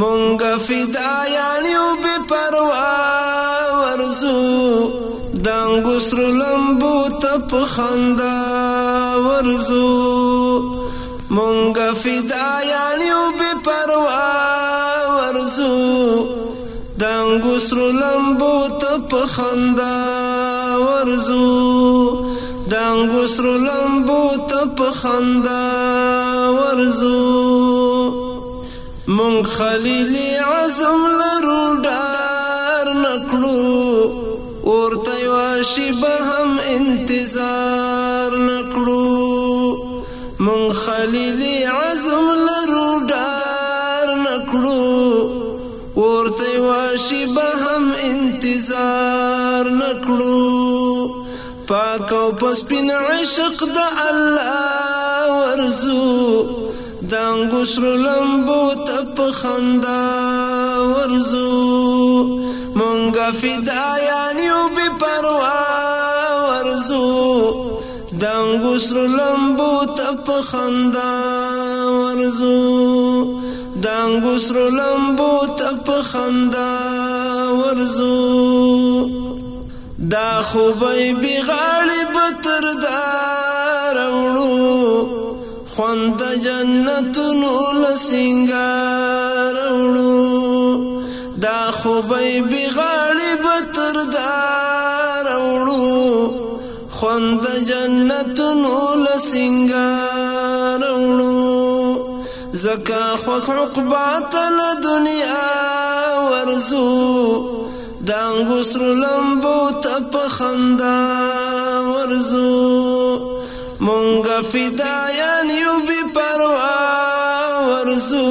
مونږ فدا یعنی او بے پروا ورزو دنګو سر لمبو تپ خندا ورزو مونږ فدا یعنی او بے پروا ورزو دنګو سر لمبو تپ خندا ورزو دنګو سر لمبو تپ خندا ورزو مونږ خلیلی عزم لرو ډار نکړو ورته واشي به هم انتظار نکړو مونږ خلیلی عزم لرو ډار نکړو ورته واشي به هم انتظار نکړو پاک او پسپین عشق د الله ورزو د انګسر لمبو ته په خندا ورزو مونږه فدایان یو به پروا ورزو د انګسر لمبو ته په خندا ورزو د انګسر لمبو ته په خندا ورزو دا خوبې بغاړې بتر دا روړو خوند جنتونو لسنگار وړو دا خو به بغاړي بتر دار وړو خوند جنتونو لسنگار وړو زکا خوخ عقبات دنیا ورزو دانګو سر لمبو تپ خندا ورزو مونږ فدایان یو بی پروا ورزو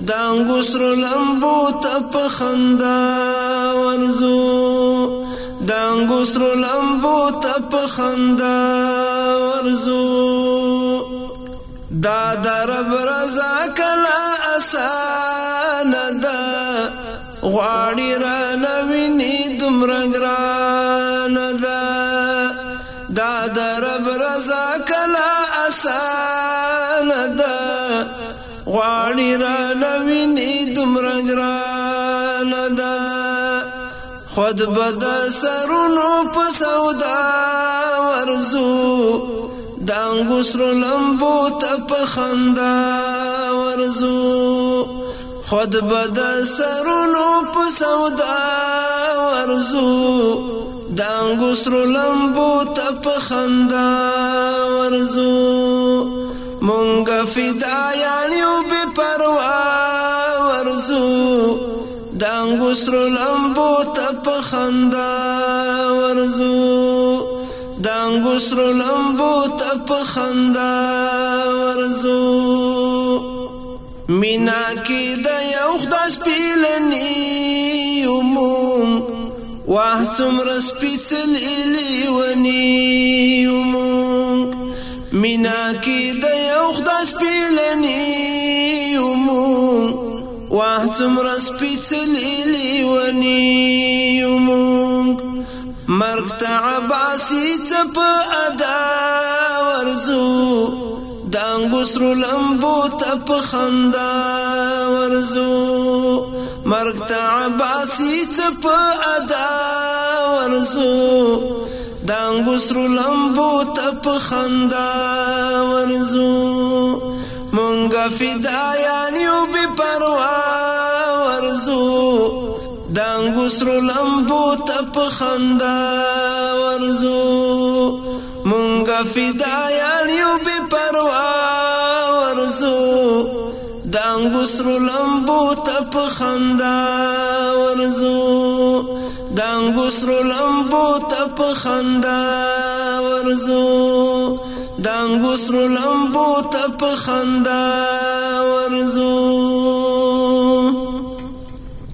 دانګو سر لمبو تپ خندا ورزو دانګو سر لمبو تپ خندا ورزو دا درب رضا کلا آسان دا غواړي را نویني دومره ګران ده دا درب رضا کلا آسان ده غواړي را نویني دومره ګران ده خود به د سرونو په سودا ورزو د انګوسرو لمبو ته په خندا ورزو خود به د سرونو په سودا ورزو دانګو سرو لمبو ته په خندا ورزو مونږه فدا یانیو به پروا ورزو دانګو سرو لمبو ته په خندا ورزو دانګو سرو لمبو ته په خندا ورزو مینا کې د یو خداس پیلنی واحسم رسبيت الي وني يومونك من أكيد يوخد أسبيلني يومونك واحسم رسبيت الي وني يومونك مرك تعب أسيت بأدار څنګه سر لمبو ته په خندا ورزو مرګ ته عباسي ته په ادا ورزو دانګو سر لمبو ته په خندا ورزو مونږه فدا یاني او به پروا ورزو دانګو سر لمبو ته په خندا ورزو مونږه فدا یاني او به پروا د انګو سرو لمبو ته په خندا ورزو د انګو سرو لمبو ته په خندا ورزو د انګو سرو لمبو ته په خندا ورزو